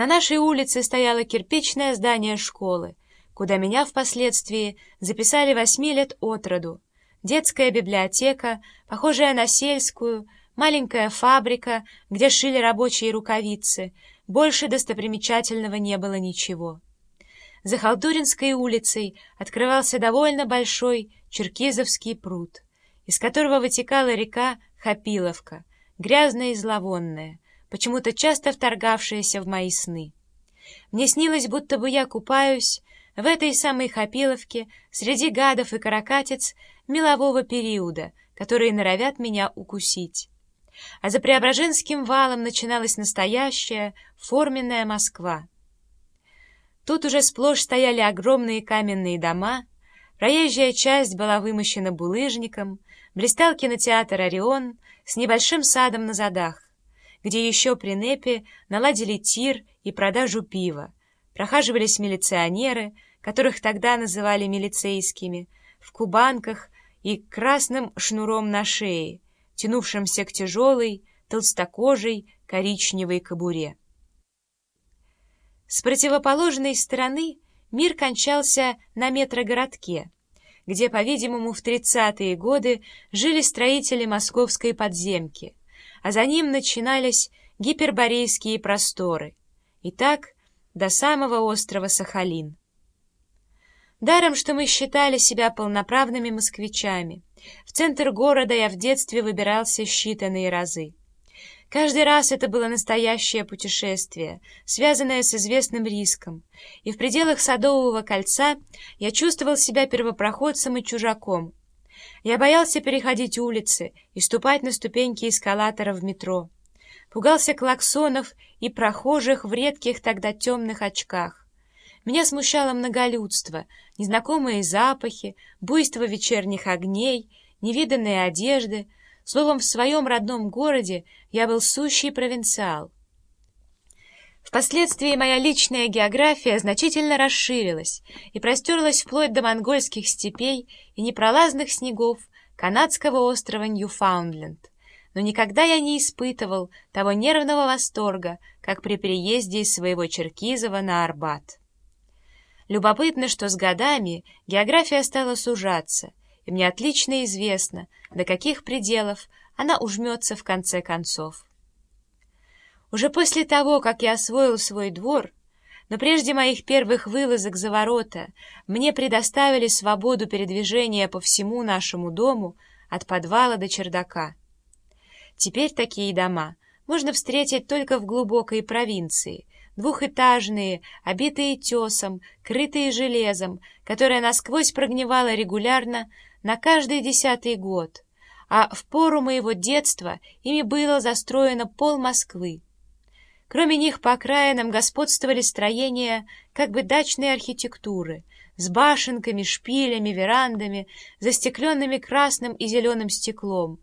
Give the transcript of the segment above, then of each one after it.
На нашей улице стояло кирпичное здание школы, куда меня впоследствии записали восьми лет от роду. Детская библиотека, похожая на сельскую, маленькая фабрика, где шили рабочие рукавицы. Больше достопримечательного не было ничего. За Халдуринской улицей открывался довольно большой Черкизовский пруд, из которого вытекала река Хапиловка, грязная и зловонная, почему-то часто вторгавшаяся в мои сны. Мне снилось, будто бы я купаюсь в этой самой Хапиловке среди гадов и каракатиц мелового периода, которые норовят меня укусить. А за Преображенским валом начиналась настоящая форменная Москва. Тут уже сплошь стояли огромные каменные дома, проезжая часть была вымощена булыжником, блистал кинотеатр «Орион» с небольшим садом на задах где еще при НЭПе наладили тир и продажу пива. Прохаживались милиционеры, которых тогда называли милицейскими, в кубанках и красным шнуром на шее, тянувшимся к тяжелой, толстокожей, коричневой кобуре. С противоположной стороны мир кончался на метрогородке, где, по-видимому, в тридцатые годы жили строители московской подземки — а за ним начинались гиперборейские просторы. И так до самого острова Сахалин. Даром, что мы считали себя полноправными москвичами. В центр города я в детстве выбирался считанные разы. Каждый раз это было настоящее путешествие, связанное с известным риском, и в пределах Садового кольца я чувствовал себя первопроходцем и чужаком, я боялся переходить улицы и ступать на ступеньки эскалатора в метро. Пугался клаксонов и прохожих в редких тогда темных очках. Меня смущало многолюдство, незнакомые запахи, буйство вечерних огней, невиданные одежды. Словом, в своем родном городе я был сущий провинциал. Впоследствии моя личная география значительно расширилась и простерлась вплоть до монгольских степей и непролазных снегов канадского острова Ньюфаундленд. Но никогда я не испытывал того нервного восторга, как при переезде из своего Черкизова на Арбат. Любопытно, что с годами география стала сужаться, и мне отлично известно, до каких пределов она ужмется в конце концов. Уже после того, как я освоил свой двор, но прежде моих первых вылазок за ворота, мне предоставили свободу передвижения по всему нашему дому от подвала до чердака. Теперь такие дома можно встретить только в глубокой провинции, двухэтажные, обитые тесом, крытые железом, которое насквозь прогнивало регулярно на каждый десятый год, а в пору моего детства ими было застроено пол Москвы. Кроме них по окраинам господствовали строения как бы дачной архитектуры с башенками, шпилями, верандами, застекленными красным и зеленым стеклом,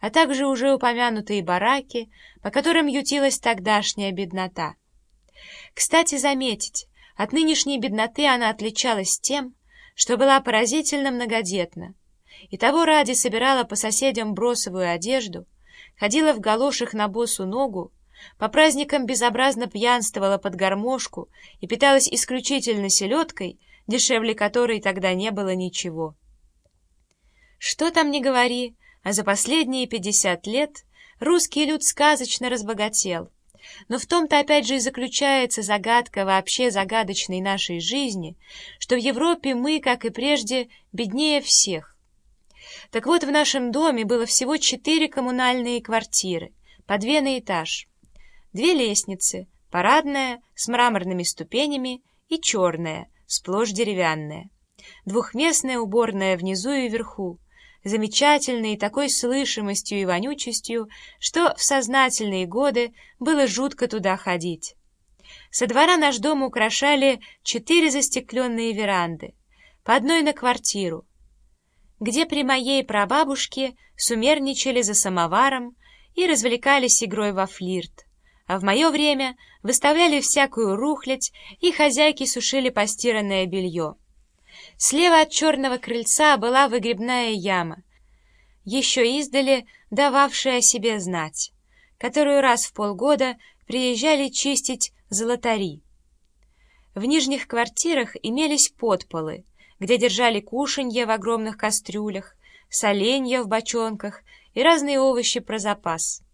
а также уже упомянутые бараки, по которым ютилась тогдашняя беднота. Кстати, заметить, от нынешней бедноты она отличалась тем, что была поразительно многодетна, и того ради собирала по соседям бросовую одежду, ходила в галошах на босу ногу, по праздникам безобразно пьянствовала под гармошку и питалась исключительно селедкой, дешевле которой тогда не было ничего. Что там не говори, а за последние пятьдесят лет русский люд сказочно разбогател. Но в том-то опять же и заключается загадка вообще загадочной нашей жизни, что в Европе мы, как и прежде, беднее всех. Так вот, в нашем доме было всего четыре коммунальные квартиры, по две на этаж две лестницы, парадная с мраморными ступенями и черная, сплошь деревянная, двухместная уборная внизу и вверху, замечательной такой слышимостью и вонючестью, что в сознательные годы было жутко туда ходить. Со двора наш дом украшали четыре застекленные веранды, по одной на квартиру, где при моей прабабушке сумерничали за самоваром и развлекались игрой во флирт а в мое время выставляли всякую рухлядь, и хозяйки сушили постиранное белье. Слева от черного крыльца была выгребная яма, еще издали дававшая о себе знать, которую раз в полгода приезжали чистить золотари. В нижних квартирах имелись подполы, где держали кушанья в огромных кастрюлях, соленья в бочонках и разные овощи про запас.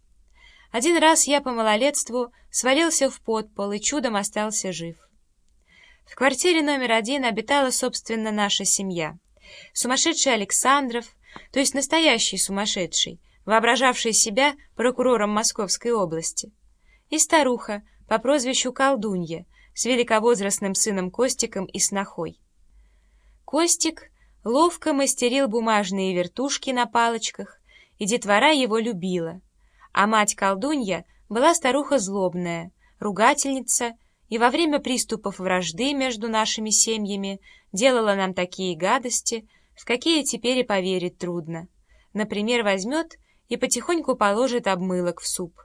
Один раз я по малолетству свалился в подпол и чудом остался жив. В квартире номер один обитала, собственно, наша семья. Сумасшедший Александров, то есть настоящий сумасшедший, воображавший себя прокурором Московской области, и старуха по прозвищу Колдунья с великовозрастным сыном Костиком и снохой. Костик ловко мастерил бумажные вертушки на палочках, и детвора его любила, а мать-колдунья была старуха злобная, ругательница и во время приступов вражды между нашими семьями делала нам такие гадости, в какие теперь и поверить трудно. Например, возьмет и потихоньку положит обмылок в суп.